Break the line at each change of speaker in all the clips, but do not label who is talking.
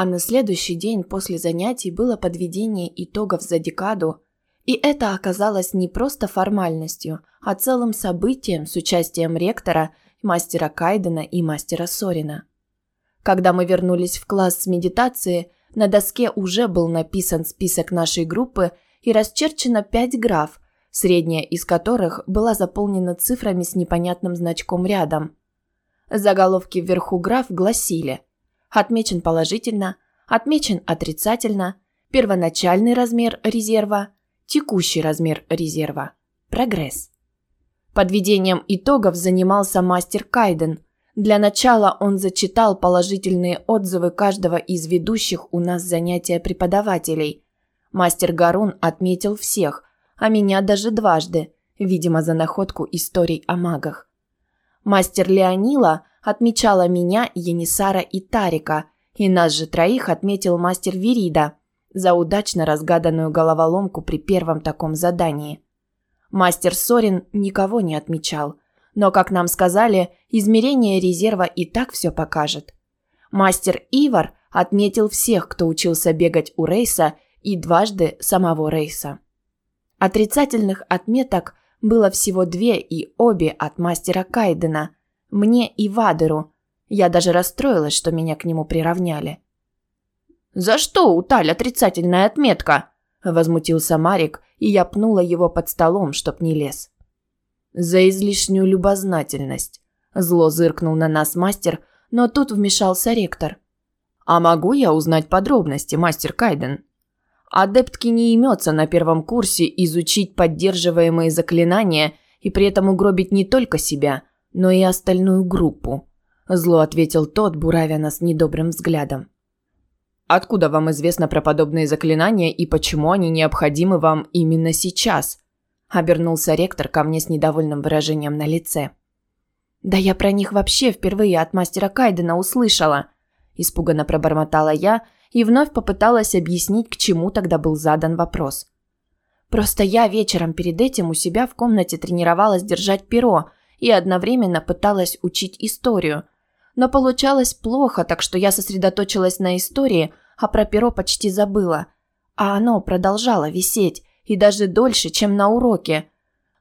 А на следующий день после занятий было подведение итогов за декаду, и это оказалось не просто формальностью, а целым событием с участием ректора, мастера Кайдена и мастера Сорина. Когда мы вернулись в класс с медитации, на доске уже был написан список нашей группы и расчерчено пять граф, средняя из которых была заполнена цифрами с непонятным значком рядом. Заголовки вверху граф гласили «Отмечен положительно», «Отмечен отрицательно», «Первоначальный размер резерва», «Текущий размер резерва», «Прогресс». Подведением итогов занимался мастер Кайден. Для начала он зачитал положительные отзывы каждого из ведущих у нас занятия преподавателей. Мастер Гарун отметил всех, а меня даже дважды, видимо, за находку историй о магах. Мастер Леонила отмечала меня, Енисара и Тарика, и нас же троих отметил мастер Верида за удачно разгаданную головоломку при первом таком задании. Мастер Сорин никого не отмечал, но, как нам сказали, измерение резерва и так все покажет. Мастер Ивар отметил всех, кто учился бегать у Рейса и дважды самого Рейса. Отрицательных отметок было всего две и обе от мастера Кайдена, мне и Вадеру. Я даже расстроилась, что меня к нему приравняли. «За что у Таль отрицательная отметка?» – возмутился Марик, и я пнула его под столом, чтоб не лез. «За излишнюю любознательность», – зло зыркнул на нас мастер, но тут вмешался ректор. «А могу я узнать подробности, мастер Кайден?» Адептки не имется на первом курсе изучить поддерживаемые заклинания и при этом угробить не только себя, но и остальную группу. Зло ответил тот, буравя нас недобрым взглядом. Откуда вам известно про подобные заклинания и почему они необходимы вам именно сейчас? Обернулся ректор ко мне с недовольным выражением на лице. Да я про них вообще впервые от мастера Кайдена услышала, испуганно пробормотала я и вновь попыталась объяснить, к чему тогда был задан вопрос. Просто я вечером перед этим у себя в комнате тренировалась держать перо и одновременно пыталась учить историю. Но получалось плохо, так что я сосредоточилась на истории, а про перо почти забыла. А оно продолжало висеть, и даже дольше, чем на уроке.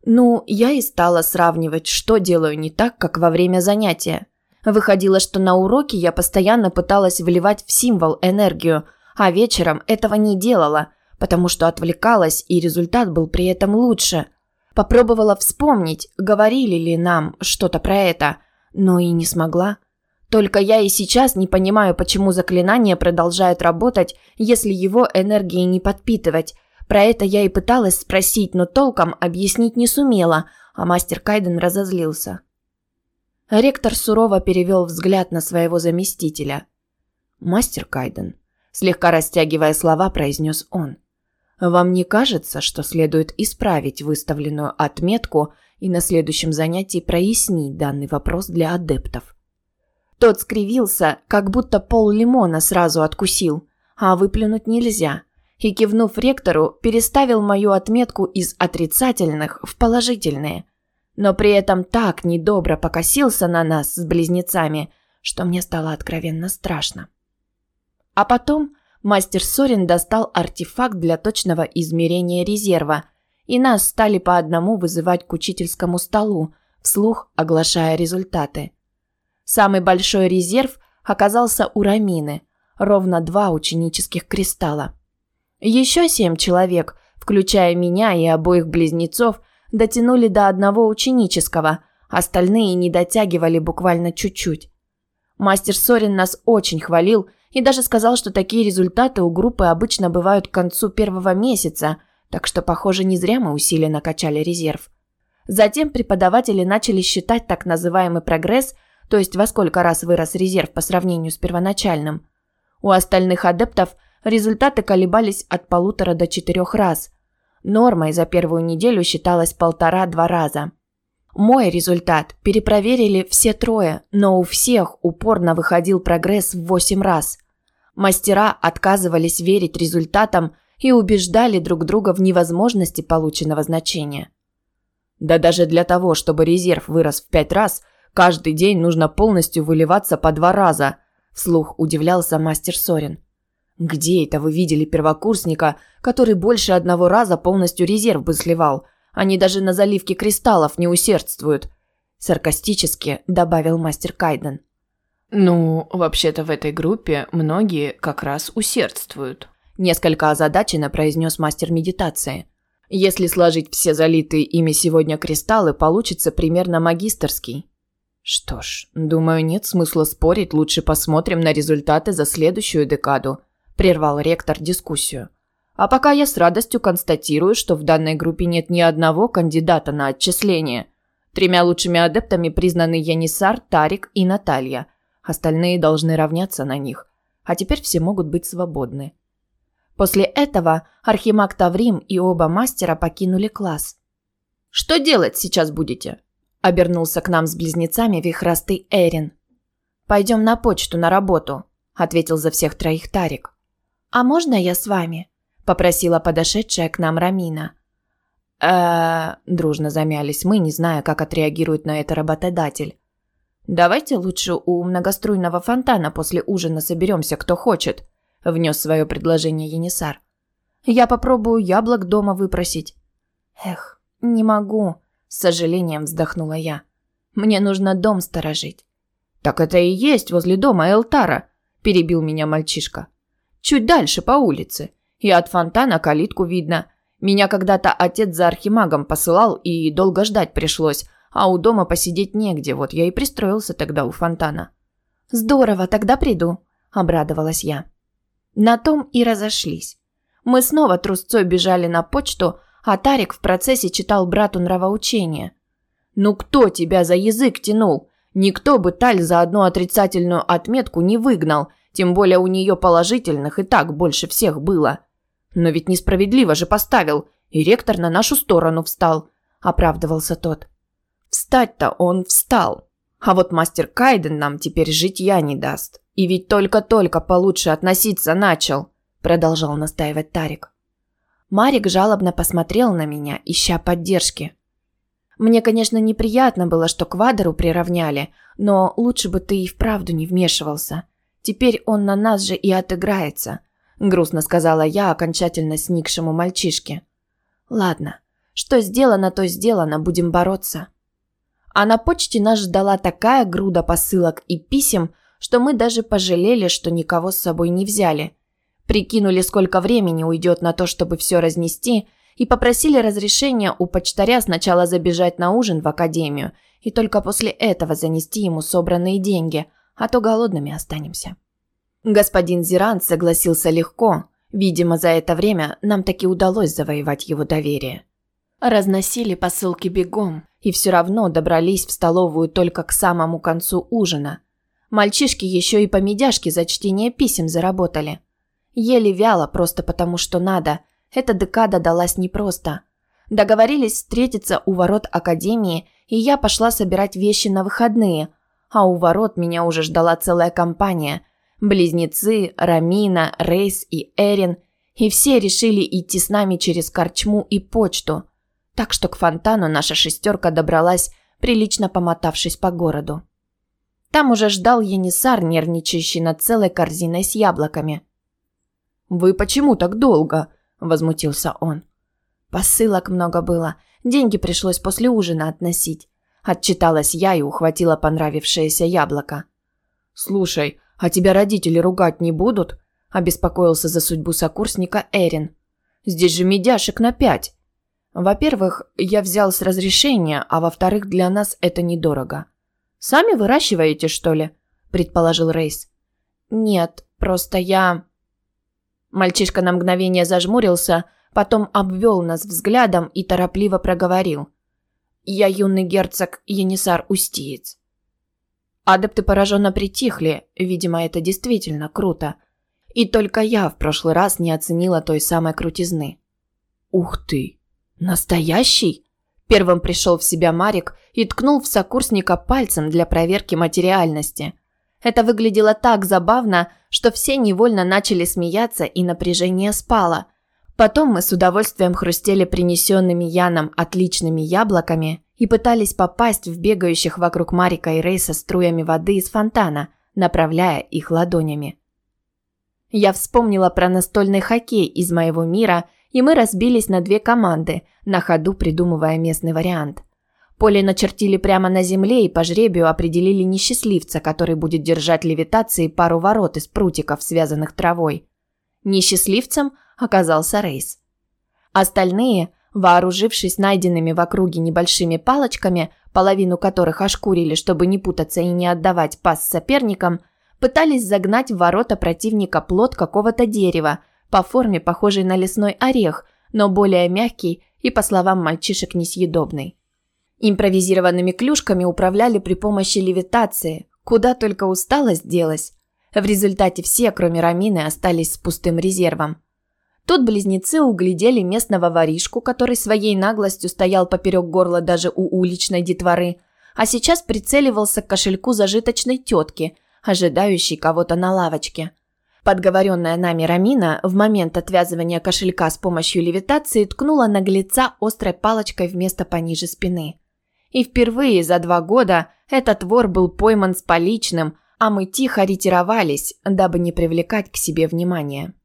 Ну, я и стала сравнивать, что делаю не так, как во время занятия. Выходило, что на уроке я постоянно пыталась вливать в символ энергию, а вечером этого не делала, потому что отвлекалась, и результат был при этом лучше. Попробовала вспомнить, говорили ли нам что-то про это, но и не смогла. Только я и сейчас не понимаю, почему заклинание продолжает работать, если его энергией не подпитывать. Про это я и пыталась спросить, но толком объяснить не сумела, а мастер Кайден разозлился. Ректор сурово перевел взгляд на своего заместителя. «Мастер Кайден», слегка растягивая слова, произнес он. «Вам не кажется, что следует исправить выставленную отметку и на следующем занятии прояснить данный вопрос для адептов?» Тот скривился, как будто пол лимона сразу откусил, а выплюнуть нельзя. И, кивнув ректору, переставил мою отметку из отрицательных в положительные – но при этом так недобро покосился на нас с близнецами, что мне стало откровенно страшно. А потом мастер Сорин достал артефакт для точного измерения резерва, и нас стали по одному вызывать к учительскому столу, вслух оглашая результаты. Самый большой резерв оказался у Рамины, ровно два ученических кристалла. Еще семь человек, включая меня и обоих близнецов, дотянули до одного ученического, остальные не дотягивали буквально чуть-чуть. Мастер Сорин нас очень хвалил и даже сказал, что такие результаты у группы обычно бывают к концу первого месяца, так что, похоже, не зря мы усиленно качали резерв. Затем преподаватели начали считать так называемый прогресс, то есть во сколько раз вырос резерв по сравнению с первоначальным. У остальных адептов результаты колебались от полутора до четырех раз – Нормой за первую неделю считалось полтора-два раза. Мой результат перепроверили все трое, но у всех упорно выходил прогресс в восемь раз. Мастера отказывались верить результатам и убеждали друг друга в невозможности полученного значения. Да даже для того, чтобы резерв вырос в пять раз, каждый день нужно полностью выливаться по два раза, вслух удивлялся мастер Сорин. Где это вы видели первокурсника, который больше одного раза полностью резерв бы сливал? Они даже на заливке кристаллов не усердствуют. Саркастически добавил мастер Кайден.
Ну, вообще-то в этой группе многие как раз усердствуют.
Несколько озадаченно произнес мастер медитации. Если сложить все залитые ими сегодня кристаллы, получится примерно магистерский. Что ж, думаю, нет смысла спорить, лучше посмотрим на результаты за следующую декаду – прервал ректор дискуссию. А пока я с радостью констатирую, что в данной группе нет ни одного кандидата на отчисление. Тремя лучшими адептами признаны Янисар, Тарик и Наталья. Остальные должны равняться на них. А теперь все могут быть свободны. После этого Архимаг Таврим и оба мастера покинули класс. «Что делать сейчас будете?» – обернулся к нам с близнецами вихрастый Эрин. «Пойдем на почту на работу», – ответил за всех троих Тарик. «А можно я с вами?» – попросила подошедшая к нам Рамина. э дружно замялись мы, не зная, как отреагирует на это работодатель. «Давайте лучше у многоструйного фонтана после ужина соберемся, кто хочет», – внес свое предложение Енисар. «Я попробую яблок дома выпросить». «Эх, не могу», – с сожалением вздохнула я. «Мне нужно дом сторожить».
«Так это и есть возле дома Элтара», – перебил меня мальчишка. Чуть дальше по улице. И от фонтана калитку видно. Меня когда-то отец за архимагом посылал, и долго ждать пришлось, а у дома посидеть негде, вот я и пристроился тогда у фонтана.
«Здорово, тогда приду», – обрадовалась я. На том и разошлись. Мы снова трусцой бежали на почту, а Тарик в процессе читал брату нравоучение.
«Ну кто тебя за язык тянул? Никто бы Таль за одну отрицательную отметку не выгнал, тем более у нее положительных и так больше всех было. Но ведь несправедливо же поставил, и ректор на нашу сторону встал, оправдывался тот. Встать-то он встал. А вот мастер Кайден нам теперь житья не даст. И ведь только-только получше относиться начал, продолжал настаивать Тарик.
Марик жалобно посмотрел на меня, ища поддержки. Мне, конечно, неприятно было, что к Вадеру приравняли, но лучше бы ты и вправду не вмешивался. Теперь он на нас же и отыграется», – грустно сказала я окончательно сникшему мальчишке. «Ладно, что сделано, то сделано, будем бороться». А на почте нас ждала такая груда посылок и писем, что мы даже пожалели, что никого с собой не взяли. Прикинули, сколько времени уйдет на то, чтобы все разнести, и попросили разрешения у почтаря сначала забежать на ужин в академию и только после этого занести ему собранные деньги – а то голодными останемся. Господин Зирант согласился легко. Видимо, за это время нам таки удалось завоевать его доверие. Разносили посылки бегом и все равно добрались в столовую только к самому концу ужина. Мальчишки еще и по медяшке за чтение писем заработали. Еле вяло, просто потому что надо. Эта декада далась непросто. Договорились встретиться у ворот академии, и я пошла собирать вещи на выходные – а у ворот меня уже ждала целая компания. Близнецы, Рамина, Рейс и Эрин. И все решили идти с нами через корчму и почту. Так что к фонтану наша шестерка добралась, прилично помотавшись по городу. Там уже ждал Енисар, нервничающий над целой корзиной с яблоками.
«Вы почему так долго?» – возмутился он.
«Посылок много было. Деньги пришлось после ужина относить. Отчиталась я и ухватила понравившееся яблоко.
«Слушай, а тебя родители ругать не будут?» – обеспокоился за судьбу сокурсника Эрин. «Здесь же медяшек на пять». «Во-первых, я взял с разрешения, а во-вторых, для нас это недорого». «Сами выращиваете, что ли?» – предположил Рейс.
«Нет, просто я...» Мальчишка на мгновение зажмурился, потом обвел нас взглядом и торопливо проговорил – я юный герцог Енисар Устиец. Адепты пораженно притихли, видимо, это действительно круто. И только я в прошлый раз не оценила той самой крутизны.
«Ух ты! Настоящий?»
Первым пришел в себя Марик и ткнул в сокурсника пальцем для проверки материальности. Это выглядело так забавно, что все невольно начали смеяться и напряжение спало – Потом мы с удовольствием хрустели принесенными Яном отличными яблоками и пытались попасть в бегающих вокруг Марика и Рейса струями воды из фонтана, направляя их ладонями. Я вспомнила про настольный хоккей из моего мира, и мы разбились на две команды, на ходу придумывая местный вариант. Поле начертили прямо на земле и по жребию определили несчастливца, который будет держать левитации пару ворот из прутиков, связанных травой. Несчастливцем оказался Рейс. Остальные, вооружившись найденными в округе небольшими палочками, половину которых ошкурили, чтобы не путаться и не отдавать пас соперникам, пытались загнать в ворота противника плод какого-то дерева, по форме похожий на лесной орех, но более мягкий и, по словам мальчишек, несъедобный. Импровизированными клюшками управляли при помощи левитации, куда только усталость делась. В результате все, кроме Рамины, остались с пустым резервом. Тут близнецы углядели местного воришку, который своей наглостью стоял поперек горла даже у уличной детворы, а сейчас прицеливался к кошельку зажиточной тетки – ожидающий кого-то на лавочке. Подговоренная нами Рамина в момент отвязывания кошелька с помощью левитации ткнула наглеца острой палочкой вместо пониже спины. И впервые за два года этот вор был пойман с поличным, а мы тихо ретировались, дабы не привлекать к себе внимания.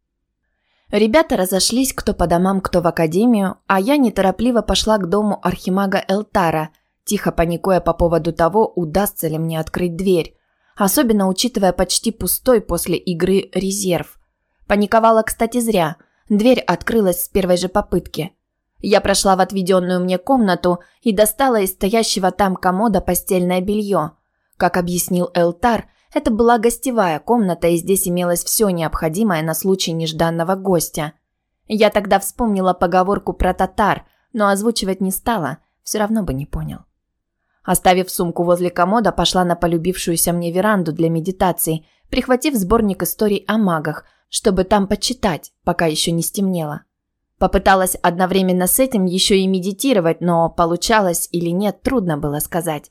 Ребята разошлись кто по домам, кто в академию, а я неторопливо пошла к дому архимага Элтара, тихо паникуя по поводу того, удастся ли мне открыть дверь, особенно учитывая почти пустой после игры резерв. Паниковала, кстати, зря. Дверь открылась с первой же попытки. Я прошла в отведенную мне комнату и достала из стоящего там комода постельное белье. Как объяснил Элтар, это была гостевая комната, и здесь имелось все необходимое на случай нежданного гостя. Я тогда вспомнила поговорку про татар, но озвучивать не стала, все равно бы не понял. Оставив сумку возле комода, пошла на полюбившуюся мне веранду для медитаций, прихватив сборник историй о магах, чтобы там почитать, пока еще не стемнело. Попыталась одновременно с этим еще и медитировать, но получалось или нет, трудно было сказать.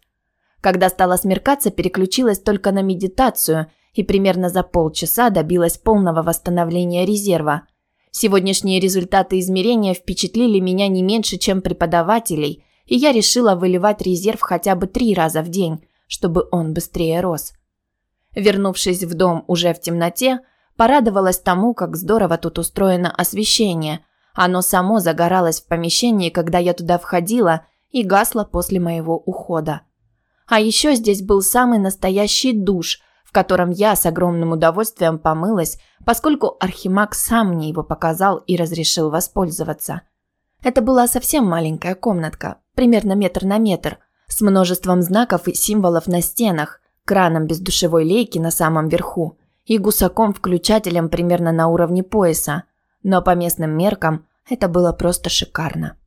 Когда стало смеркаться, переключилась только на медитацию и примерно за полчаса добилась полного восстановления резерва. Сегодняшние результаты измерения впечатлили меня не меньше, чем преподавателей – и я решила выливать резерв хотя бы три раза в день, чтобы он быстрее рос. Вернувшись в дом уже в темноте, порадовалась тому, как здорово тут устроено освещение. Оно само загоралось в помещении, когда я туда входила, и гасло после моего ухода. А еще здесь был самый настоящий душ, в котором я с огромным удовольствием помылась, поскольку Архимаг сам мне его показал и разрешил воспользоваться. Это была совсем маленькая комнатка, примерно метр на метр, с множеством знаков и символов на стенах, краном без душевой лейки на самом верху и гусаком-включателем примерно на уровне пояса. Но по местным меркам это было просто шикарно.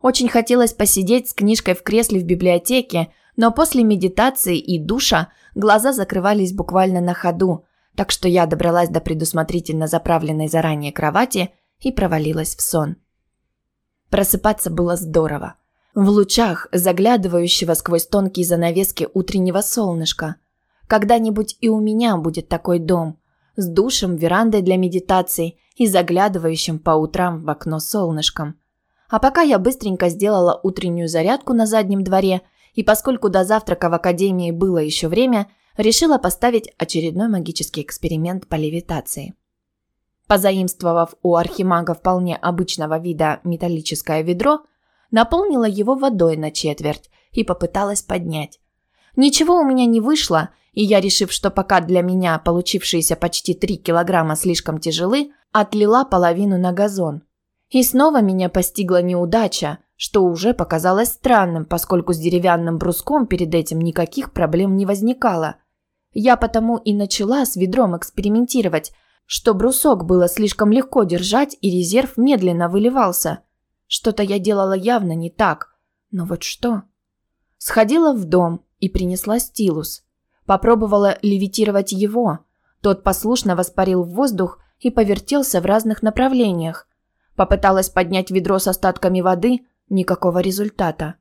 Очень хотелось посидеть с книжкой в кресле в библиотеке, но после медитации и душа глаза закрывались буквально на ходу, так что я добралась до предусмотрительно заправленной заранее кровати и провалилась в сон. Просыпаться было здорово в лучах заглядывающего сквозь тонкие занавески утреннего солнышка. Когда-нибудь и у меня будет такой дом, с душем, верандой для медитаций и заглядывающим по утрам в окно солнышком. А пока я быстренько сделала утреннюю зарядку на заднем дворе, и поскольку до завтрака в академии было еще время, решила поставить очередной магический эксперимент по левитации. Позаимствовав у архимага вполне обычного вида металлическое ведро – наполнила его водой на четверть и попыталась поднять. Ничего у меня не вышло, и я, решив, что пока для меня получившиеся почти три килограмма слишком тяжелы, отлила половину на газон. И снова меня постигла неудача, что уже показалось странным, поскольку с деревянным бруском перед этим никаких проблем не возникало. Я потому и начала с ведром экспериментировать, что брусок было слишком легко держать и резерв медленно выливался. Что-то я делала явно не так. Но вот что? Сходила в дом и принесла стилус. Попробовала левитировать его. Тот послушно воспарил в воздух и повертелся в разных направлениях. Попыталась поднять ведро с остатками воды, никакого результата.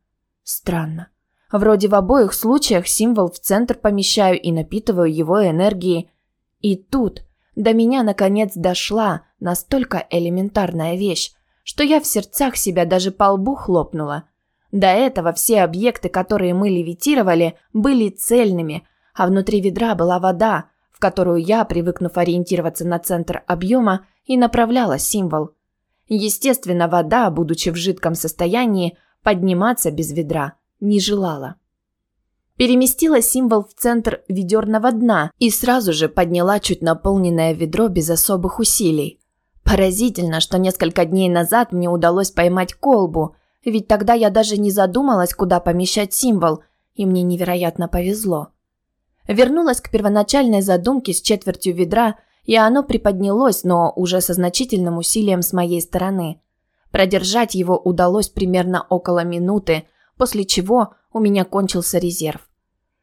Странно. Вроде в обоих случаях символ в центр помещаю и напитываю его энергией. И тут до меня наконец дошла настолько элементарная вещь, что я в сердцах себя даже по лбу хлопнула. До этого все объекты, которые мы левитировали, были цельными, а внутри ведра была вода, в которую я, привыкнув ориентироваться на центр объема, и направляла символ. Естественно, вода, будучи в жидком состоянии, подниматься без ведра не желала. Переместила символ в центр ведерного дна и сразу же подняла чуть наполненное ведро без особых усилий. Поразительно, что несколько дней назад мне удалось поймать колбу, ведь тогда я даже не задумалась, куда помещать символ, и мне невероятно повезло. Вернулась к первоначальной задумке с четвертью ведра, и оно приподнялось, но уже со значительным усилием с моей стороны. Продержать его удалось примерно около минуты, после чего у меня кончился резерв.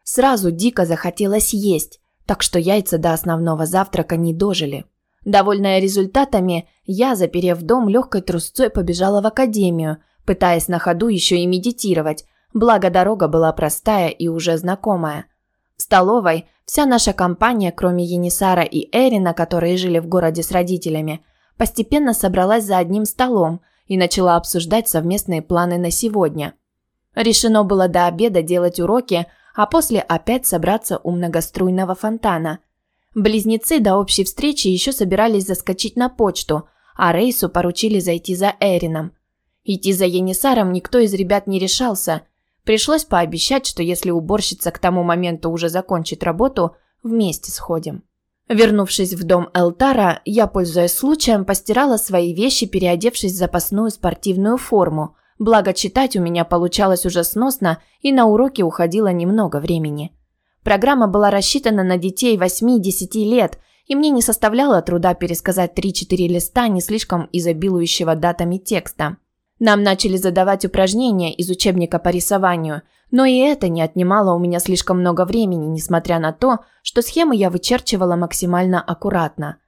Сразу дико захотелось есть, так что яйца до основного завтрака не дожили. Довольная результатами, я, заперев дом, легкой трусцой побежала в академию, пытаясь на ходу еще и медитировать, благо дорога была простая и уже знакомая. В столовой вся наша компания, кроме Енисара и Эрина, которые жили в городе с родителями, постепенно собралась за одним столом и начала обсуждать совместные планы на сегодня. Решено было до обеда делать уроки, а после опять собраться у многоструйного фонтана. Близнецы до общей встречи еще собирались заскочить на почту, а Рейсу поручили зайти за Эрином. Идти за Енисаром никто из ребят не решался. Пришлось пообещать, что если уборщица к тому моменту уже закончит работу, вместе сходим. Вернувшись в дом Элтара, я, пользуясь случаем, постирала свои вещи, переодевшись в запасную спортивную форму. Благо, читать у меня получалось уже сносно, и на уроки уходило немного времени. Программа была рассчитана на детей 8-10 лет, и мне не составляло труда пересказать 3-4 листа не слишком изобилующего датами текста. Нам начали задавать упражнения из учебника по рисованию, но и это не отнимало у меня слишком много времени, несмотря на то, что схемы я вычерчивала максимально аккуратно.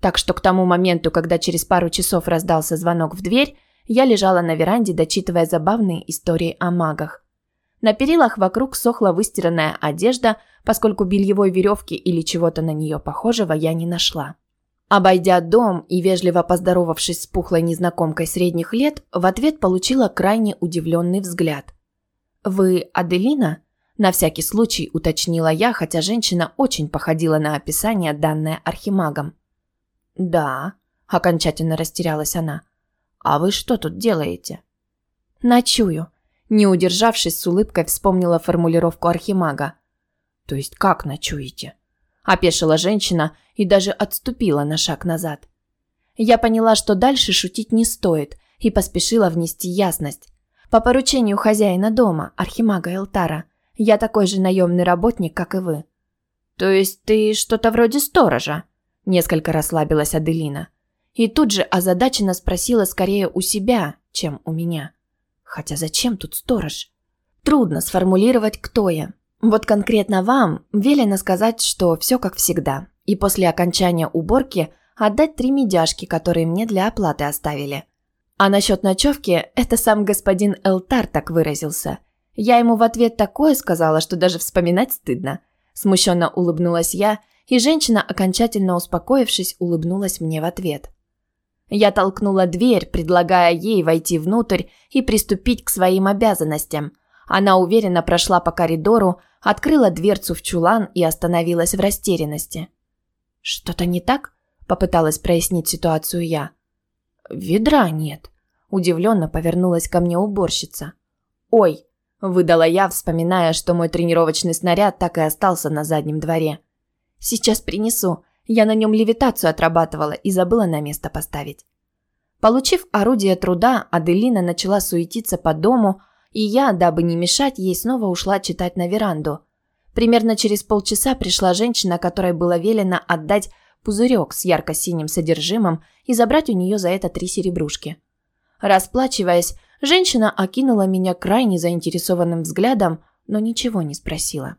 Так что к тому моменту, когда через пару часов раздался звонок в дверь, я лежала на веранде, дочитывая забавные истории о магах. На перилах вокруг сохла выстиранная одежда, поскольку бельевой веревки или чего-то на нее похожего я не нашла. Обойдя дом и вежливо поздоровавшись с пухлой незнакомкой средних лет, в ответ получила крайне удивленный взгляд. «Вы Аделина?» – на всякий случай уточнила я, хотя женщина очень походила на описание, данное архимагом. «Да», – окончательно растерялась она. «А вы что тут делаете?» «Ночую», – не удержавшись с улыбкой вспомнила формулировку архимага. «То есть как ночуете?» Опешила женщина и даже отступила на шаг назад. Я поняла, что дальше шутить не стоит, и поспешила внести ясность. По поручению хозяина дома, архимага Элтара, я такой же наемный работник, как и вы. То есть ты что-то вроде сторожа? Несколько расслабилась Аделина. И тут же озадаченно спросила скорее у себя, чем у меня. Хотя зачем тут сторож? Трудно сформулировать, кто я. Вот конкретно вам велено сказать, что все как всегда, и после окончания уборки отдать три медяшки, которые мне для оплаты оставили. А насчет ночевки, это сам господин Элтар так выразился. Я ему в ответ такое сказала, что даже вспоминать стыдно. Смущенно улыбнулась я, и женщина, окончательно успокоившись, улыбнулась мне в ответ. Я толкнула дверь, предлагая ей войти внутрь и приступить к своим обязанностям. Она уверенно прошла по коридору, открыла дверцу в чулан и остановилась в растерянности. «Что-то не так?» – попыталась прояснить ситуацию я. «Ведра нет», – удивленно повернулась ко мне уборщица. «Ой», – выдала я, вспоминая, что мой тренировочный снаряд так и остался на заднем дворе. «Сейчас принесу. Я на нем левитацию отрабатывала и забыла на место поставить». Получив орудие труда, Аделина начала суетиться по дому, и я, дабы не мешать, ей снова ушла читать на веранду. Примерно через полчаса пришла женщина, которой было велено отдать пузырек с ярко-синим содержимым и забрать у нее за это три серебрушки. Расплачиваясь, женщина окинула меня крайне заинтересованным взглядом, но ничего не спросила.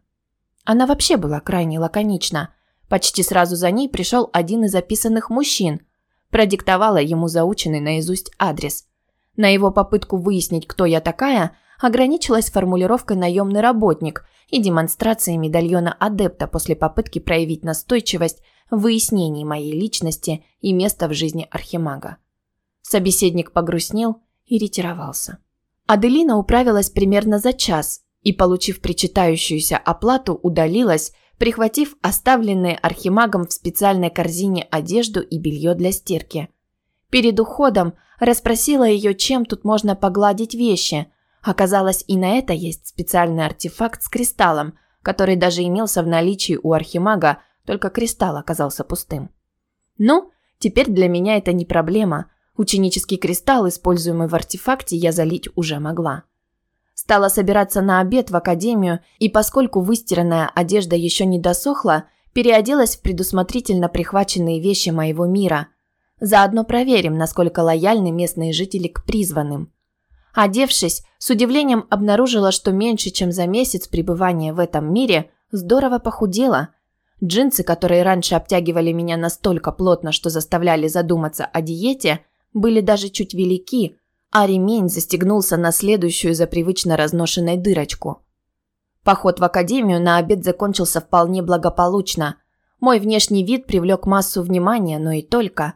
Она вообще была крайне лаконична. Почти сразу за ней пришел один из записанных мужчин. Продиктовала ему заученный наизусть адрес. На его попытку выяснить, кто я такая, ограничилась формулировкой «наемный работник» и демонстрацией медальона адепта после попытки проявить настойчивость в выяснении моей личности и места в жизни архимага. Собеседник погрустнел и ретировался. Аделина управилась примерно за час и, получив причитающуюся оплату, удалилась, прихватив оставленные архимагом в специальной корзине одежду и белье для стирки. Перед уходом расспросила ее, чем тут можно погладить вещи. Оказалось, и на это есть специальный артефакт с кристаллом, который даже имелся в наличии у архимага, только кристалл оказался пустым. Ну, теперь для меня это не проблема. Ученический кристалл, используемый в артефакте, я залить уже могла. Стала собираться на обед в академию, и поскольку выстиранная одежда еще не досохла, переоделась в предусмотрительно прихваченные вещи моего мира. Заодно проверим, насколько лояльны местные жители к призванным. Одевшись, с удивлением обнаружила, что меньше чем за месяц пребывания в этом мире здорово похудела. Джинсы, которые раньше обтягивали меня настолько плотно, что заставляли задуматься о диете, были даже чуть велики, а ремень застегнулся на следующую за привычно разношенной дырочку. Поход в академию на обед закончился вполне благополучно. Мой внешний вид привлек массу внимания, но и только.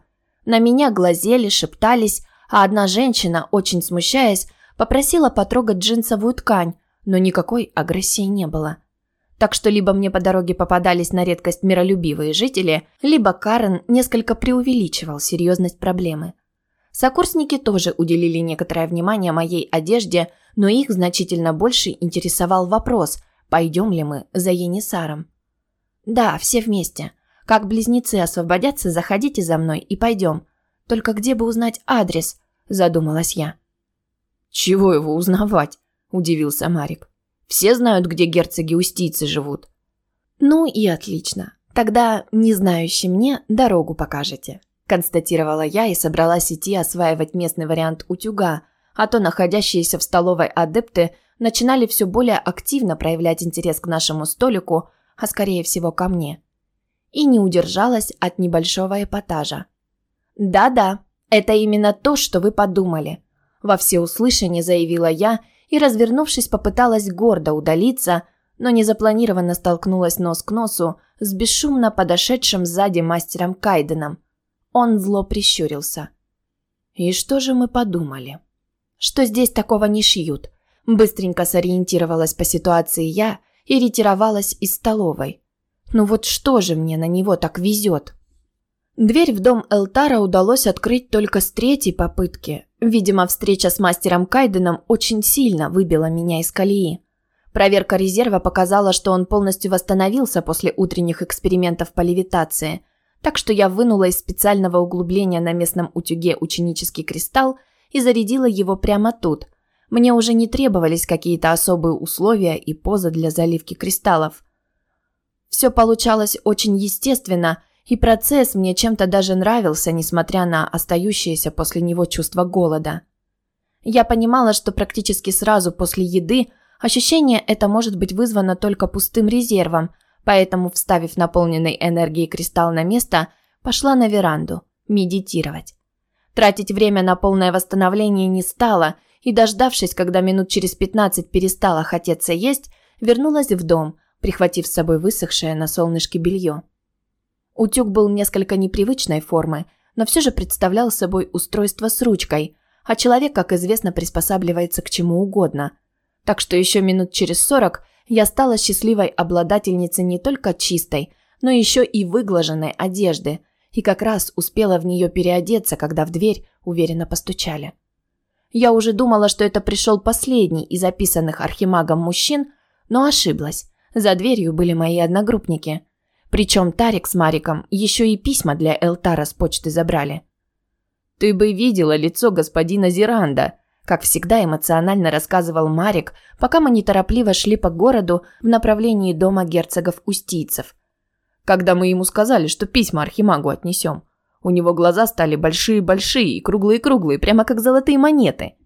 На меня глазели, шептались, а одна женщина, очень смущаясь, попросила потрогать джинсовую ткань, но никакой агрессии не было. Так что либо мне по дороге попадались на редкость миролюбивые жители, либо Карен несколько преувеличивал серьезность проблемы. Сокурсники тоже уделили некоторое внимание моей одежде, но их значительно больше интересовал вопрос, пойдем ли мы за Енисаром. «Да, все вместе. Как близнецы освободятся, заходите за мной и пойдем. Только где бы узнать адрес?» – задумалась я.
«Чего его узнавать?» – удивился Марик. «Все знают, где герцоги-устийцы живут».
«Ну и отлично. Тогда, не знающий мне, дорогу покажете» констатировала я и собралась идти осваивать местный вариант утюга, а то находящиеся в столовой адепты начинали все более активно проявлять интерес к нашему столику, а скорее всего ко мне. И не удержалась от небольшого эпатажа. «Да-да, это именно то, что вы подумали», – во всеуслышание заявила я и, развернувшись, попыталась гордо удалиться, но незапланированно столкнулась нос к носу с бесшумно подошедшим сзади мастером Кайденом – он зло прищурился. «И что же мы подумали?» «Что здесь такого не шьют?» Быстренько сориентировалась по ситуации я и ретировалась из столовой. «Ну вот что же мне на него так везет?» Дверь в дом Элтара удалось открыть только с третьей попытки. Видимо, встреча с мастером Кайденом очень сильно выбила меня из колеи. Проверка резерва показала, что он полностью восстановился после утренних экспериментов по левитации – так что я вынула из специального углубления на местном утюге ученический кристалл и зарядила его прямо тут. Мне уже не требовались какие-то особые условия и поза для заливки кристаллов. Все получалось очень естественно, и процесс мне чем-то даже нравился, несмотря на остающееся после него чувство голода. Я понимала, что практически сразу после еды ощущение это может быть вызвано только пустым резервом – Поэтому, вставив наполненный энергией кристалл на место, пошла на веранду медитировать. Тратить время на полное восстановление не стала, и, дождавшись, когда минут через 15 перестала хотеться есть, вернулась в дом, прихватив с собой высохшее на солнышке белье. Утюг был несколько непривычной формы, но все же представлял собой устройство с ручкой, а человек, как известно, приспосабливается к чему угодно. Так что еще минут через сорок я стала счастливой обладательницей не только чистой, но еще и выглаженной одежды, и как раз успела в нее переодеться, когда в дверь уверенно постучали. Я уже думала, что это пришел последний из описанных архимагом мужчин, но ошиблась. За дверью были мои одногруппники. Причем Тарик с Мариком еще и письма для Элтара с почты забрали.
«Ты бы видела лицо господина Зиранда», как всегда эмоционально рассказывал Марик, пока мы неторопливо шли по городу в направлении дома герцогов-устийцев. Когда мы ему сказали, что письма Архимагу отнесем, у него глаза стали большие-большие и круглые-круглые, прямо как золотые монеты.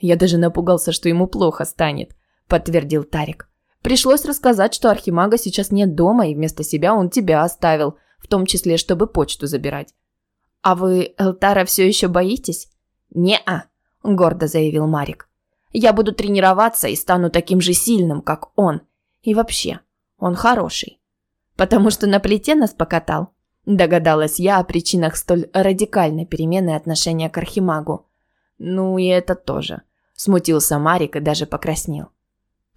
Я даже напугался, что ему плохо станет, подтвердил Тарик. Пришлось рассказать, что Архимага сейчас нет дома, и вместо себя он тебя оставил, в том числе, чтобы почту забирать.
А вы Элтара все еще боитесь?
Не-а, –
гордо заявил Марик. «Я буду тренироваться и стану таким же сильным, как он. И вообще, он хороший. Потому что на плите нас покатал». Догадалась я о причинах столь радикальной перемены отношения к Архимагу.
«Ну и это тоже», – смутился Марик и даже покраснел.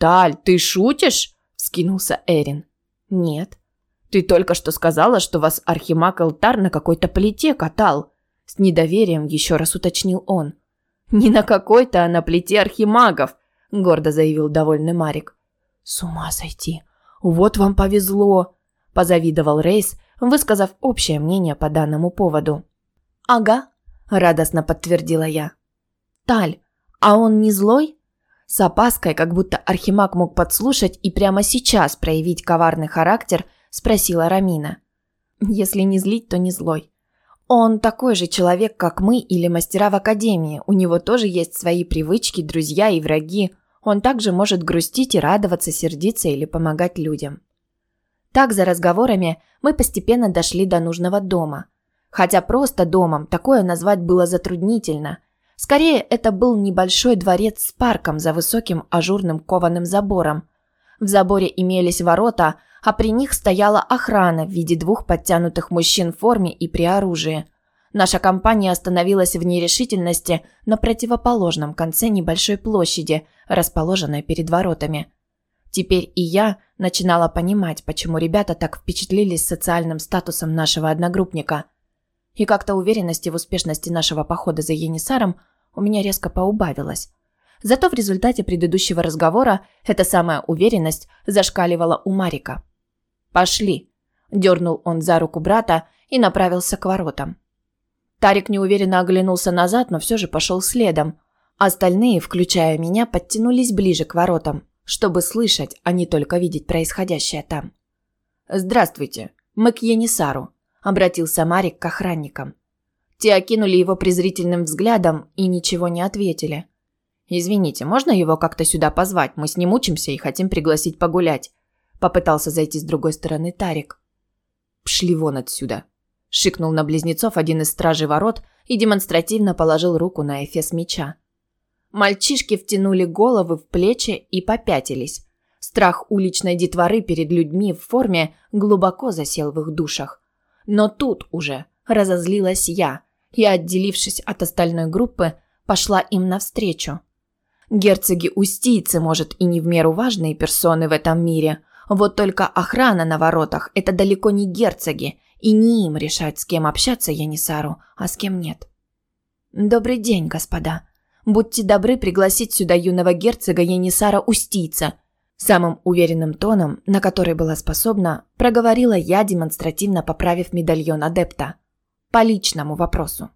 «Таль, ты шутишь?»
– вскинулся Эрин.
«Нет»,
Ты только что сказала, что вас архимаг Элтар на какой-то плите катал. С недоверием еще раз уточнил он. Не на какой-то, а на плите архимагов, гордо заявил довольный Марик. С ума сойти. Вот вам повезло, позавидовал Рейс, высказав общее мнение по данному поводу.
Ага, радостно подтвердила я. Таль, а он не злой? С опаской, как будто архимаг мог подслушать и прямо сейчас проявить коварный характер, спросила Рамина. Если не злить, то не злой. Он такой же человек, как мы или мастера в академии. У него тоже есть свои привычки, друзья и враги. Он также может грустить и радоваться, сердиться или помогать людям. Так за разговорами мы постепенно дошли до нужного дома. Хотя просто домом такое назвать было затруднительно. Скорее, это был небольшой дворец с парком за высоким ажурным кованым забором. В заборе имелись ворота, а при них стояла охрана в виде двух подтянутых мужчин в форме и при оружии. Наша компания остановилась в нерешительности на противоположном конце небольшой площади, расположенной перед воротами. Теперь и я начинала понимать, почему ребята так впечатлились социальным статусом нашего одногруппника. И как-то уверенности в успешности нашего похода за Енисаром у меня резко поубавилось. Зато в результате предыдущего разговора эта самая уверенность зашкаливала у Марика. «Пошли!» – дернул он за руку брата и направился к воротам. Тарик неуверенно оглянулся назад, но все же пошел следом. Остальные, включая меня, подтянулись ближе к воротам, чтобы слышать, а не только видеть происходящее там. «Здравствуйте, мы к Енисару», – обратился Марик к охранникам. Те окинули его презрительным взглядом и ничего не ответили. «Извините, можно его как-то сюда позвать? Мы с ним учимся и хотим пригласить погулять. Попытался зайти с другой стороны Тарик. «Пшли вон отсюда!» Шикнул на близнецов один из стражей ворот и демонстративно положил руку на эфес меча. Мальчишки втянули головы в плечи и попятились. Страх уличной детворы перед людьми в форме глубоко засел в их душах. Но тут уже разозлилась я и, отделившись от остальной группы, пошла им навстречу. Герцоги-устийцы, может, и не в меру важные персоны в этом мире – вот только охрана на воротах – это далеко не герцоги, и не им решать, с кем общаться Янисару, а с кем нет. «Добрый день, господа. Будьте добры пригласить сюда юного герцога Янисара Устийца», самым уверенным тоном, на который была способна, проговорила я, демонстративно поправив медальон адепта. По личному вопросу.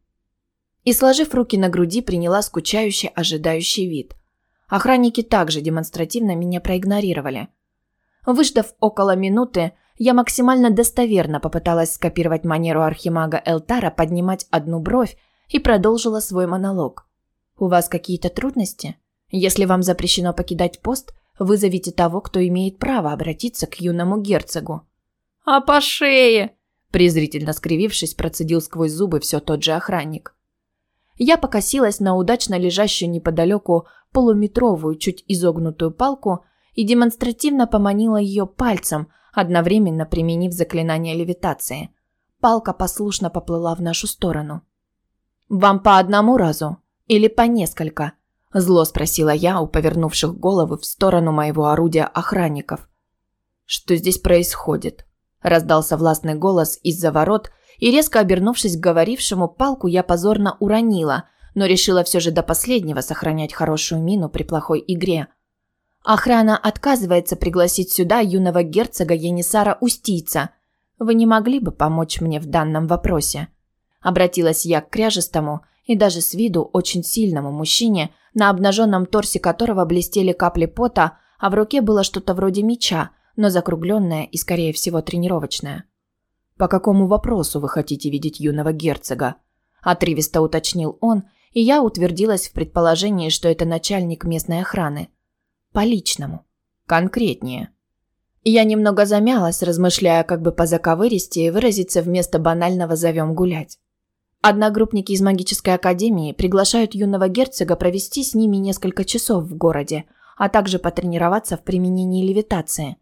И, сложив руки на груди, приняла скучающий, ожидающий вид. Охранники также демонстративно меня проигнорировали – Выждав около минуты, я максимально достоверно попыталась скопировать манеру архимага Элтара поднимать одну бровь и продолжила свой монолог. «У вас какие-то трудности? Если вам запрещено покидать пост, вызовите того, кто имеет право обратиться к юному герцогу».
«А по шее!»
презрительно скривившись, процедил сквозь зубы все тот же охранник. Я покосилась на удачно лежащую неподалеку полуметровую, чуть изогнутую палку и демонстративно поманила ее пальцем, одновременно применив заклинание левитации. Палка послушно поплыла в нашу сторону. «Вам по одному разу? Или по несколько?» Зло спросила я у повернувших головы в сторону моего орудия охранников. «Что здесь происходит?» Раздался властный голос из-за ворот, и резко обернувшись к говорившему, палку я позорно уронила, но решила все же до последнего сохранять хорошую мину при плохой игре. Охрана отказывается пригласить сюда юного герцога Янисара Устийца. Вы не могли бы помочь мне в данном вопросе?» Обратилась я к кряжестому и даже с виду очень сильному мужчине, на обнаженном торсе которого блестели капли пота, а в руке было что-то вроде меча, но закругленное и, скорее всего, тренировочное. «По какому вопросу вы хотите видеть юного герцога?» – отрывисто уточнил он, и я утвердилась в предположении, что это начальник местной охраны – по-личному. Конкретнее. Я немного замялась, размышляя, как бы по заковыристи выразиться вместо банального «зовем гулять». Одногруппники из магической академии приглашают юного герцога провести с ними несколько часов в городе, а также потренироваться в применении левитации.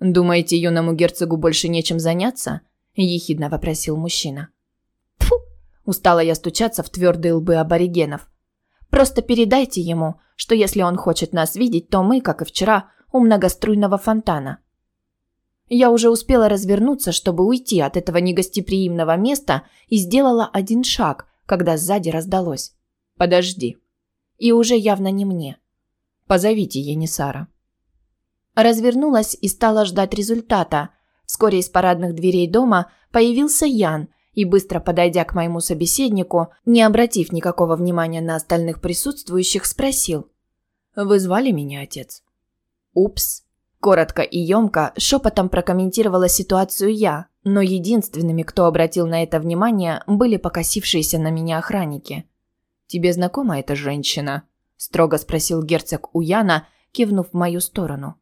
«Думаете, юному герцогу больше нечем заняться?» – ехидно вопросил мужчина. Тфу! Устала я стучаться в твердые лбы аборигенов. Просто передайте ему, что если он хочет нас видеть, то мы, как и вчера, у многоструйного фонтана. Я уже успела развернуться, чтобы уйти от этого негостеприимного места и сделала один шаг, когда сзади раздалось.
«Подожди».
И уже явно не мне.
«Позовите Енисара».
Развернулась и стала ждать результата. Вскоре из парадных дверей дома появился Ян и, быстро подойдя к моему собеседнику, не обратив никакого внимания на остальных присутствующих, спросил.
«Вы звали меня, отец?»
«Упс». Коротко и емко шепотом прокомментировала ситуацию я, но единственными, кто обратил на это внимание, были покосившиеся на меня охранники.
«Тебе знакома эта женщина?» – строго спросил герцог у Яна, кивнув в мою сторону.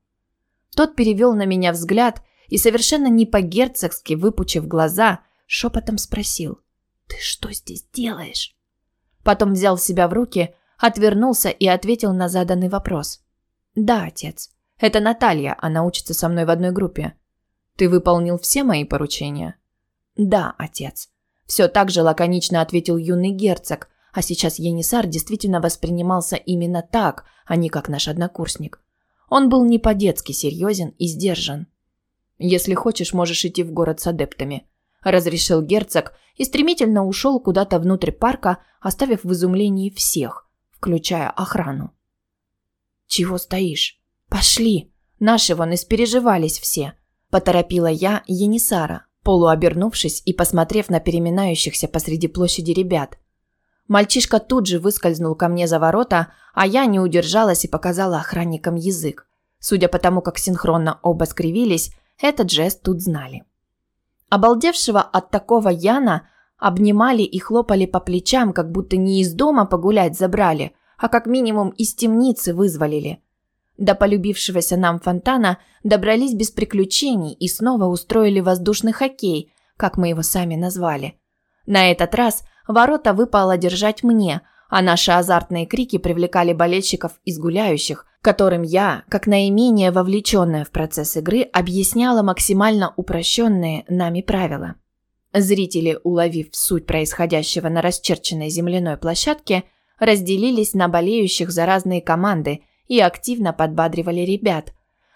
Тот перевел на меня взгляд и, совершенно не по-герцогски выпучив глаза, шепотом спросил. «Ты что здесь делаешь?» Потом взял себя в руки, отвернулся и ответил на заданный вопрос. «Да, отец. Это Наталья, она учится со мной в одной группе.
Ты выполнил все мои поручения?
Да, отец. Все так же лаконично ответил юный герцог, а сейчас Енисар действительно воспринимался именно так, а не как наш однокурсник. Он был не по-детски серьезен и сдержан.
«Если хочешь, можешь идти в город с адептами», – разрешил герцог и стремительно ушел куда-то внутрь парка, оставив в изумлении всех, включая охрану.
«Чего стоишь?» «Пошли! Наши вон испереживались все!» – поторопила я Енисара, полуобернувшись и посмотрев на переминающихся посреди площади ребят. Мальчишка тут же выскользнул ко мне за ворота, а я не удержалась и показала охранникам язык. Судя по тому, как синхронно оба скривились, этот жест тут знали. Обалдевшего от такого Яна обнимали и хлопали по плечам, как будто не из дома погулять забрали, а как минимум из темницы вызволили – до полюбившегося нам фонтана добрались без приключений и снова устроили воздушный хоккей, как мы его сами назвали. На этот раз ворота выпало держать мне, а наши азартные крики привлекали болельщиков из гуляющих, которым я, как наименее вовлеченная в процесс игры, объясняла максимально упрощенные нами правила. Зрители, уловив суть происходящего на расчерченной земляной площадке, разделились на болеющих за разные команды и активно подбадривали ребят.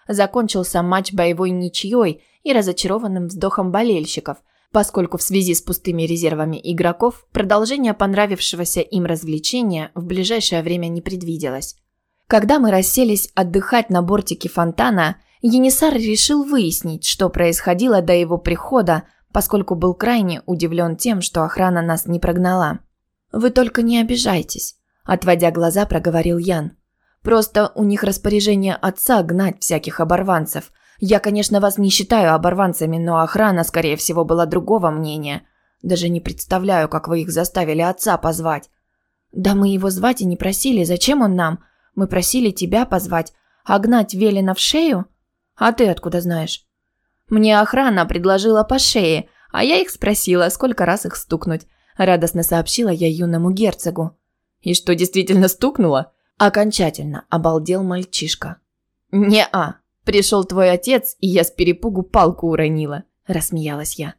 Закончился матч боевой ничьей и разочарованным вздохом болельщиков, поскольку в связи с пустыми резервами игроков продолжение понравившегося им развлечения в ближайшее время не предвиделось. Когда мы расселись отдыхать на бортике фонтана, Енисар решил выяснить, что происходило до его прихода, поскольку был крайне удивлен тем, что охрана нас не прогнала. «Вы только не обижайтесь», – отводя глаза, проговорил Ян. Просто у них распоряжение отца гнать всяких оборванцев. Я, конечно, вас не считаю оборванцами, но охрана, скорее всего, была другого мнения. Даже не представляю, как вы их заставили отца позвать. Да мы его звать и не просили. Зачем он нам? Мы просили тебя позвать. А гнать велено в шею? А ты откуда знаешь? Мне охрана предложила по шее, а я их спросила, сколько раз их стукнуть. Радостно сообщила я юному герцогу.
И что, действительно стукнула?
Окончательно обалдел мальчишка. «Не-а, пришел твой отец, и я с перепугу палку уронила», – рассмеялась я.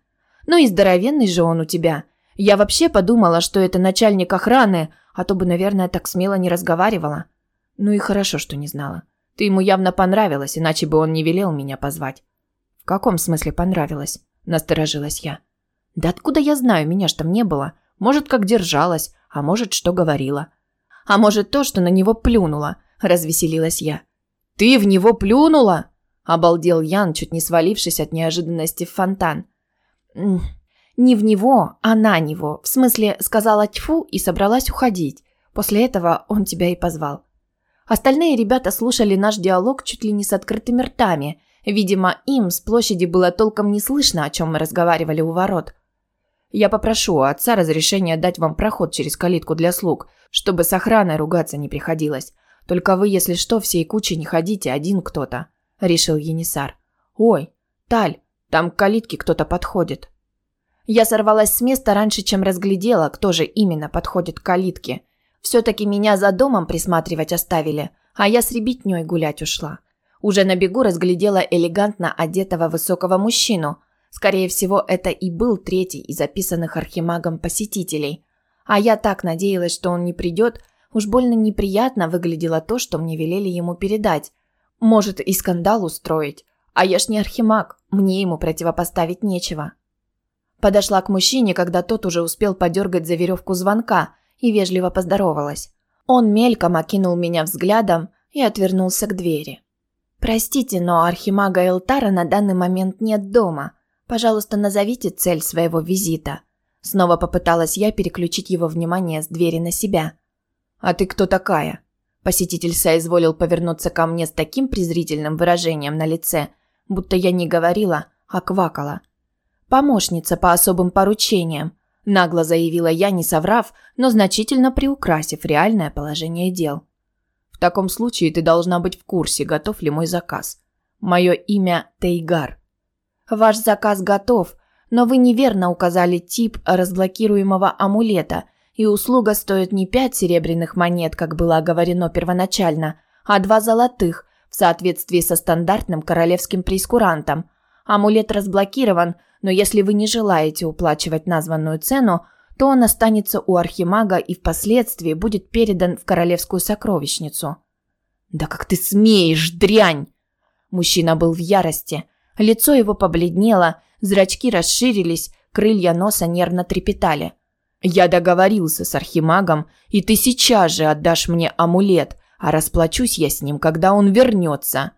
«Ну и здоровенный же он у тебя. Я вообще подумала, что это начальник охраны, а то бы, наверное, так смело не разговаривала. Ну и хорошо, что не знала. Ты ему явно понравилась, иначе бы он не велел меня позвать». «В каком смысле понравилась?» – насторожилась я. «Да откуда я знаю, меня ж там не было. Может, как держалась, а может, что говорила. А может, то, что на него плюнула, развеселилась я. Ты в него плюнула? обалдел Ян, чуть не свалившись от неожиданности в фонтан. Не в него, а на него. В смысле, сказала тьфу и собралась уходить. После этого он тебя и позвал. Остальные ребята слушали наш диалог чуть ли не с открытыми ртами. Видимо, им с площади было толком не слышно, о чем мы разговаривали у ворот. Я попрошу у отца разрешения дать вам проход через калитку для слуг, чтобы с охраной ругаться не приходилось. Только вы, если что, всей кучей не ходите, один кто-то», – решил Енисар. «Ой, Таль, там к калитке кто-то подходит». Я сорвалась с места раньше, чем разглядела, кто же именно подходит к калитке. Все-таки меня за домом присматривать оставили, а я с ребятней гулять ушла. Уже на бегу разглядела элегантно одетого высокого мужчину – Скорее всего, это и был третий из записанных архимагом посетителей. А я так надеялась, что он не придет, уж больно неприятно выглядело то, что мне велели ему передать. Может и скандал устроить. А я ж не архимаг, мне ему противопоставить нечего. Подошла к мужчине, когда тот уже успел подергать за веревку звонка и вежливо поздоровалась. Он мельком окинул меня взглядом и отвернулся к двери. «Простите, но архимага Элтара на данный момент нет дома. Пожалуйста, назовите цель своего визита». Снова попыталась я переключить его внимание с двери на себя.
«А ты кто такая?» Посетитель соизволил повернуться ко мне с таким презрительным выражением на лице, будто я не говорила, а квакала. «Помощница по особым поручениям», – нагло заявила я, не соврав, но значительно приукрасив реальное положение дел. «В таком случае ты должна быть в курсе, готов ли мой заказ. Мое имя Тейгар».
«Ваш заказ готов, но вы неверно указали тип разблокируемого амулета, и услуга стоит не пять серебряных монет, как было оговорено первоначально, а два золотых, в соответствии со стандартным королевским прескурантом. Амулет разблокирован, но если вы не желаете уплачивать названную цену, то он останется у архимага и впоследствии будет передан в королевскую сокровищницу.
«Да как ты смеешь, дрянь!» Мужчина был в ярости. Лицо его побледнело, зрачки расширились, крылья носа нервно трепетали. «Я договорился с архимагом, и ты сейчас же отдашь мне амулет, а расплачусь я с ним, когда он вернется».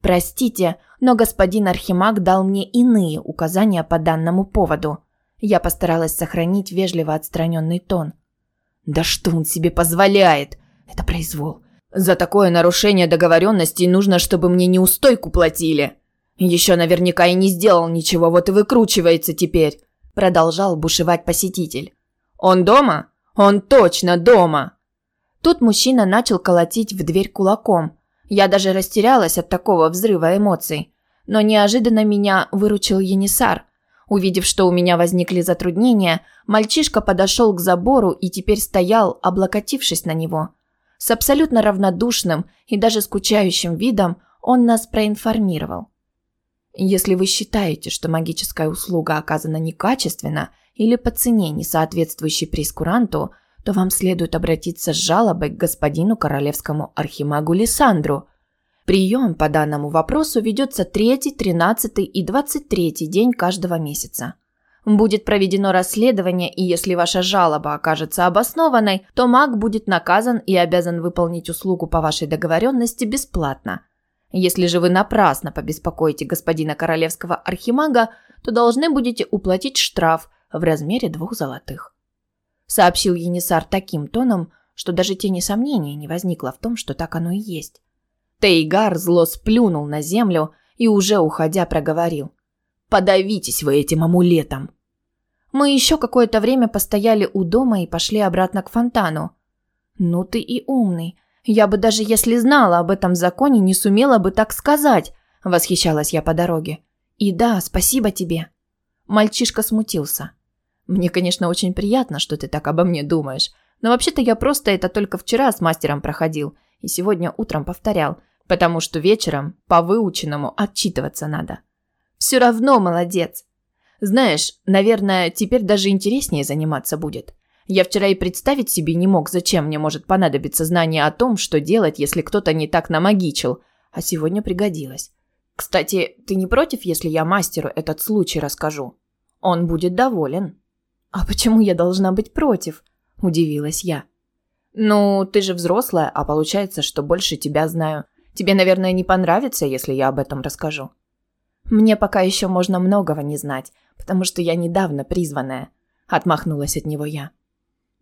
«Простите, но господин Архимаг дал мне иные указания по данному поводу». Я постаралась сохранить вежливо отстраненный тон.
«Да что он себе позволяет? Это произвол. За такое нарушение договоренности нужно, чтобы мне неустойку платили. Еще наверняка и не сделал ничего, вот и выкручивается теперь», продолжал бушевать посетитель. «Он дома? Он точно дома!»
Тут мужчина начал колотить в дверь кулаком. Я даже растерялась от такого взрыва эмоций. Но неожиданно меня выручил Енисар. Увидев, что у меня возникли затруднения, мальчишка подошел к забору и теперь стоял, облокотившись на него. С абсолютно равнодушным и даже скучающим видом он нас проинформировал. Если вы считаете, что магическая услуга оказана некачественно или по цене, не соответствующей прескуранту, то вам следует обратиться с жалобой к господину королевскому архимагу Лиссандру. Прием по данному вопросу ведется третий, тринадцатый и двадцать третий день каждого месяца. Будет проведено расследование, и если ваша жалоба окажется обоснованной, то маг будет наказан и обязан выполнить услугу по вашей договоренности бесплатно. Если же вы напрасно побеспокоите господина королевского архимага, то должны будете уплатить штраф в размере двух золотых сообщил Енисар таким тоном, что даже тени сомнения не возникло в том, что так оно и есть. Тейгар зло сплюнул на землю и уже уходя проговорил: "Подавитесь вы этим амулетом". Мы еще какое-то время постояли у дома и пошли обратно к фонтану. Ну ты и умный. Я бы даже если знала об этом законе, не сумела бы так сказать, восхищалась я по дороге. И да, спасибо тебе. Мальчишка смутился. Мне, конечно, очень приятно, что ты так обо мне думаешь, но вообще-то я просто это только вчера с мастером проходил и сегодня утром повторял, потому что вечером по выученному отчитываться надо. Все равно молодец. Знаешь, наверное, теперь даже интереснее заниматься будет. Я вчера и представить себе не мог, зачем мне может понадобиться знание о том, что делать, если кто-то не так намагичил, а сегодня пригодилось. Кстати, ты не против, если я мастеру этот случай расскажу? Он будет доволен. «А почему я должна быть против?» – удивилась я. «Ну, ты же взрослая, а получается, что больше тебя знаю. Тебе, наверное, не понравится, если я об этом расскажу». «Мне пока еще можно многого не знать, потому что я недавно призванная», – отмахнулась от него я.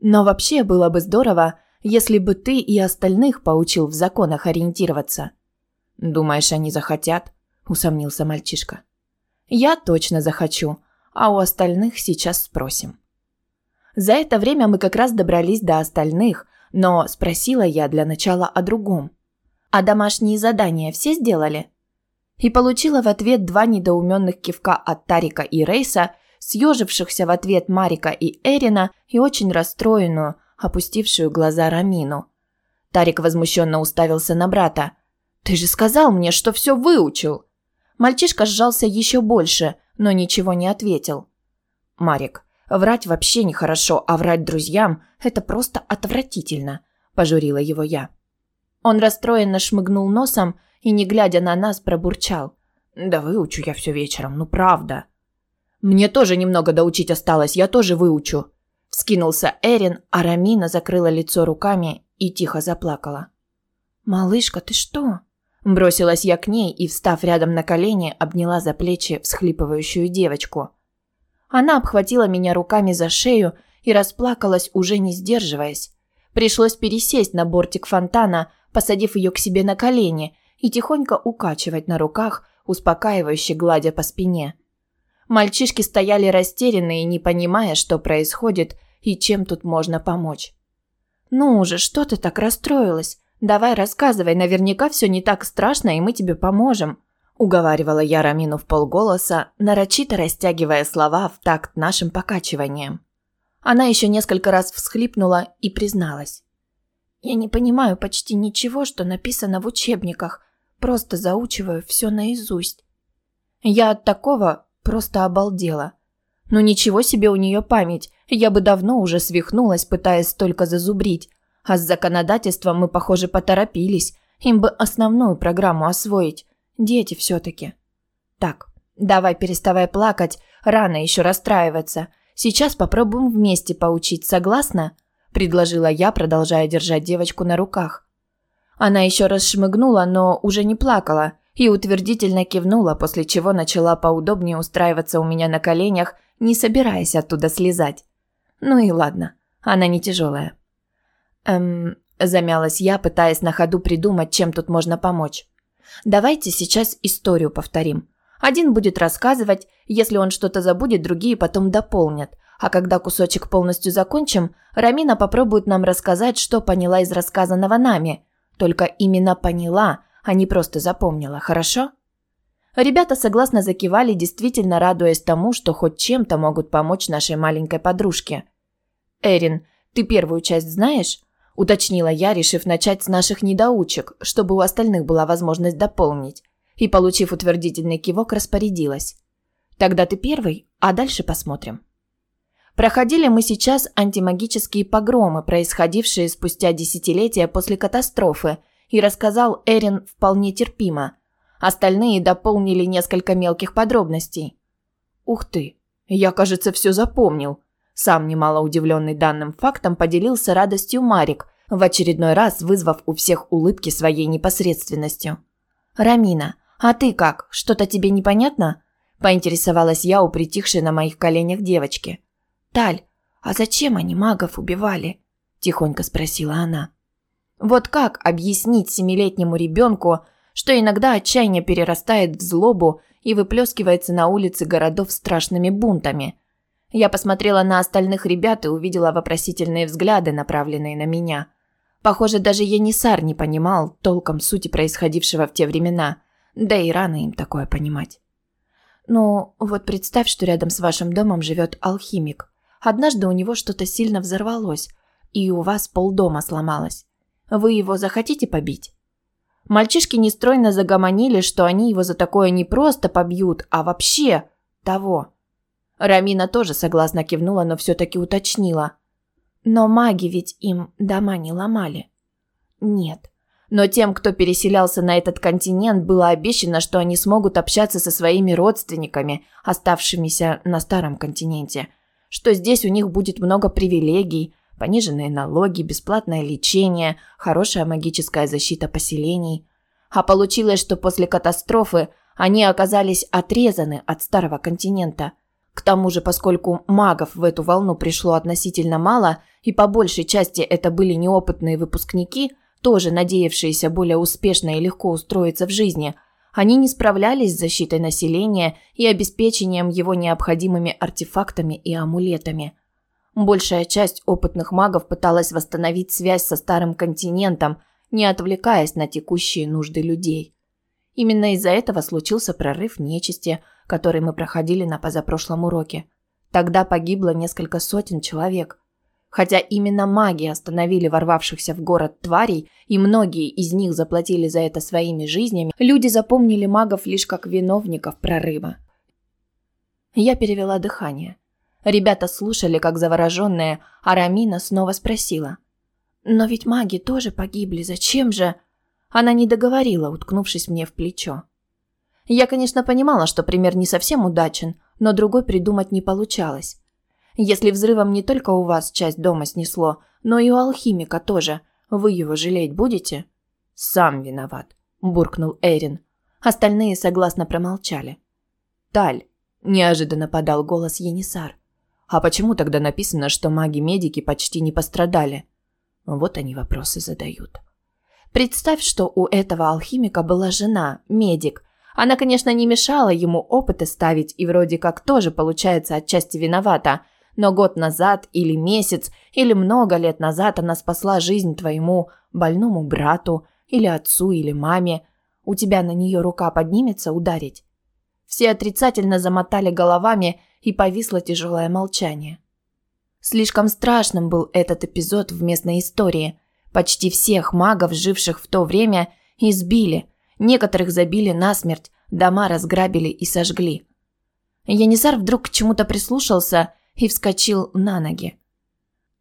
«Но вообще было бы здорово, если бы ты и остальных поучил в законах ориентироваться». «Думаешь, они захотят?» – усомнился мальчишка. «Я точно захочу, а у остальных сейчас спросим. За это время мы как раз добрались до остальных, но спросила я для начала о другом. А домашние задания все сделали? И получила в ответ два недоуменных кивка от Тарика и Рейса, съежившихся в ответ Марика и Эрина и очень расстроенную, опустившую глаза Рамину. Тарик возмущенно уставился на брата. «Ты же сказал мне, что все выучил!» Мальчишка сжался еще больше, но ничего не ответил. «Марик, врать вообще нехорошо, а врать друзьям – это просто отвратительно», – пожурила его я. Он расстроенно шмыгнул носом и, не глядя на нас, пробурчал.
Да выучу я все вечером, ну правда. Мне тоже немного доучить осталось, я тоже выучу. Вскинулся Эрин, а Рамина закрыла лицо руками и тихо заплакала.
«Малышка, ты что?»
Бросилась я к ней и, встав рядом на колени, обняла за плечи всхлипывающую девочку. Она обхватила меня руками за шею и расплакалась, уже не сдерживаясь. Пришлось пересесть на бортик фонтана, посадив ее к себе на колени и тихонько укачивать на руках, успокаивающе гладя по спине. Мальчишки стояли растерянные, не понимая, что происходит и чем тут можно помочь.
«Ну уже, что ты так расстроилась? Давай рассказывай, наверняка все не так страшно, и мы тебе поможем», – уговаривала я Рамину в полголоса, нарочито растягивая слова в такт нашим покачиванием. Она еще несколько раз всхлипнула и призналась. «Я не понимаю почти ничего, что написано в учебниках, просто заучиваю все наизусть». Я от такого просто обалдела. Ну ничего себе у нее память, я бы давно уже свихнулась, пытаясь столько зазубрить. А с законодательством мы, похоже, поторопились. Им бы основную программу освоить. Дети все-таки. Так, давай переставай плакать, рано еще расстраиваться. Сейчас попробуем вместе поучить, согласна? Предложила я, продолжая держать девочку на руках. Она еще раз шмыгнула, но уже не плакала и утвердительно кивнула, после чего начала поудобнее устраиваться у меня на коленях, не собираясь оттуда слезать. Ну и ладно, она не тяжелая. Эм, замялась я, пытаясь на ходу придумать, чем тут можно помочь. Давайте сейчас историю повторим. Один будет рассказывать, если он что-то забудет, другие потом дополнят. А когда кусочек полностью закончим, Рамина попробует нам рассказать, что поняла из рассказанного нами. Только именно поняла, а не просто запомнила, хорошо? Ребята согласно закивали, действительно радуясь тому, что хоть чем-то могут помочь нашей маленькой подружке. «Эрин, ты первую часть знаешь?» – уточнила я, решив начать с наших недоучек, чтобы у остальных была возможность дополнить. И, получив утвердительный кивок, распорядилась. «Тогда ты первый, а дальше посмотрим». Проходили мы сейчас антимагические погромы, происходившие спустя десятилетия после катастрофы, и рассказал Эрин вполне терпимо. Остальные дополнили несколько мелких подробностей. «Ух ты, я, кажется, все запомнил», сам немало удивленный данным фактом поделился радостью Марик, в очередной раз вызвав у всех улыбки своей непосредственностью. «Рамина, а ты как? Что-то тебе непонятно?» – поинтересовалась я у притихшей на моих коленях девочки. «Таль, а зачем они магов убивали?» – тихонько спросила она. Вот как объяснить семилетнему ребенку, что иногда отчаяние перерастает в злобу и выплескивается на улицы городов страшными бунтами – я посмотрела на остальных ребят и увидела вопросительные взгляды, направленные на меня. Похоже, даже Енисар не понимал толком сути происходившего в те времена. Да и рано им такое понимать. Ну, вот представь, что рядом с вашим домом живет алхимик. Однажды у него что-то сильно взорвалось, и у вас полдома сломалось. Вы его захотите побить? Мальчишки нестройно загомонили, что они его за такое не просто побьют, а вообще того. Рамина тоже согласно кивнула, но все-таки уточнила. Но маги ведь им дома не ломали. Нет. Но тем, кто переселялся на этот континент, было обещано, что они смогут общаться со своими родственниками, оставшимися на старом континенте. Что здесь у них будет много привилегий, пониженные налоги, бесплатное лечение, хорошая магическая защита поселений. А получилось, что после катастрофы они оказались отрезаны от старого континента – к тому же, поскольку магов в эту волну пришло относительно мало, и по большей части это были неопытные выпускники, тоже надеявшиеся более успешно и легко устроиться в жизни, они не справлялись с защитой населения и обеспечением его необходимыми артефактами и амулетами. Большая часть опытных магов пыталась восстановить связь со старым континентом, не отвлекаясь на текущие нужды людей. Именно из-за этого случился прорыв нечисти – который мы проходили на позапрошлом уроке. Тогда погибло несколько сотен человек. Хотя именно маги остановили ворвавшихся в город тварей, и многие из них заплатили за это своими жизнями, люди запомнили магов лишь как виновников прорыва. Я перевела дыхание. Ребята слушали, как завороженная, а Рамина снова спросила. «Но ведь маги тоже погибли, зачем же?» Она не договорила, уткнувшись мне в плечо. Я, конечно, понимала, что пример не совсем удачен, но другой придумать не получалось. Если взрывом не только у вас часть дома снесло, но и у алхимика тоже, вы его жалеть будете?
Сам виноват, буркнул Эрин.
Остальные согласно промолчали.
Таль, неожиданно подал голос Енисар. А почему тогда написано, что маги-медики почти не пострадали? Вот они вопросы задают.
Представь, что у этого алхимика была жена, медик. Она, конечно, не мешала ему опыты ставить и вроде как тоже, получается, отчасти виновата. Но год назад или месяц, или много лет назад она спасла жизнь твоему больному брату, или отцу, или маме. У тебя на нее рука поднимется ударить? Все отрицательно замотали головами, и повисло тяжелое молчание. Слишком страшным был этот эпизод в местной истории. Почти всех магов, живших в то время, избили, некоторых забили насмерть, дома разграбили и сожгли. Янисар вдруг к чему-то прислушался и вскочил на ноги.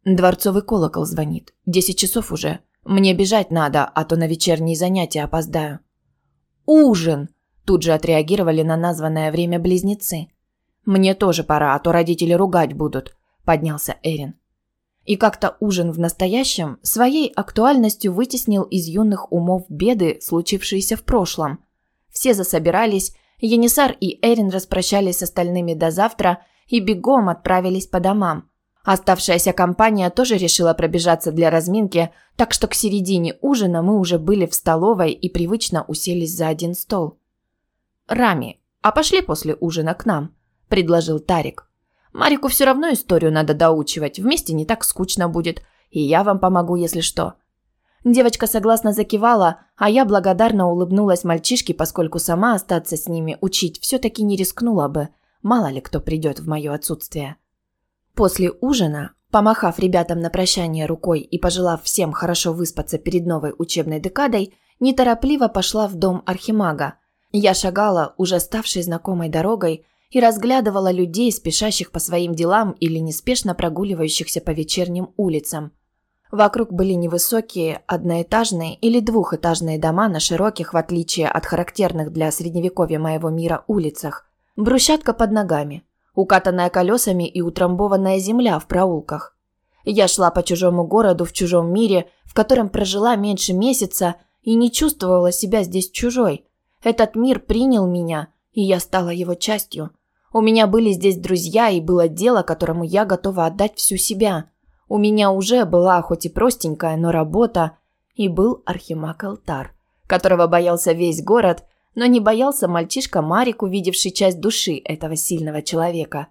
Дворцовый колокол звонит. Десять часов уже. Мне бежать надо, а то на вечерние занятия опоздаю. Ужин! Тут же отреагировали на названное время близнецы. Мне тоже пора, а то родители ругать будут, поднялся Эрин. И как-то ужин в настоящем своей актуальностью вытеснил из юных умов беды, случившиеся в прошлом. Все засобирались, Енисар и Эрин распрощались с остальными до завтра и бегом отправились по домам. Оставшаяся компания тоже решила пробежаться для разминки, так что к середине ужина мы уже были в столовой и привычно уселись за один стол. «Рами, а пошли после ужина к нам», – предложил Тарик. «Марику все равно историю надо доучивать, вместе не так скучно будет, и я вам помогу, если что». Девочка согласно закивала, а я благодарно улыбнулась мальчишке, поскольку сама остаться с ними учить все-таки не рискнула бы, мало ли кто придет в мое отсутствие. После ужина, помахав ребятам на прощание рукой и пожелав всем хорошо выспаться перед новой учебной декадой, неторопливо пошла в дом архимага. Я шагала, уже ставшей знакомой дорогой, и разглядывала людей, спешащих по своим делам или неспешно прогуливающихся по вечерним улицам. Вокруг были невысокие, одноэтажные или двухэтажные дома на широких, в отличие от характерных для средневековья моего мира, улицах. Брусчатка под ногами укатанная колесами и утрамбованная земля в проулках. Я шла по чужому городу в чужом мире, в котором прожила меньше месяца и не чувствовала себя здесь чужой. Этот мир принял меня, и я стала его частью. У меня были здесь друзья, и было дело, которому я готова отдать всю себя. У меня уже была, хоть и простенькая, но работа, и был архимаг Алтар, которого боялся весь город – но не боялся мальчишка Марик, увидевший часть души этого сильного человека.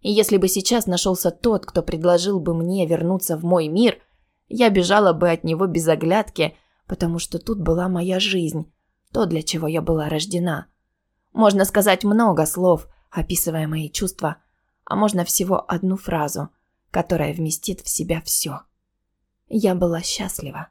И если бы сейчас нашелся тот, кто предложил бы мне вернуться в мой мир, я бежала бы от него без оглядки, потому что тут была моя жизнь, то, для чего я была рождена. Можно сказать много слов, описывая мои чувства, а можно всего одну фразу, которая вместит в себя все. Я была счастлива.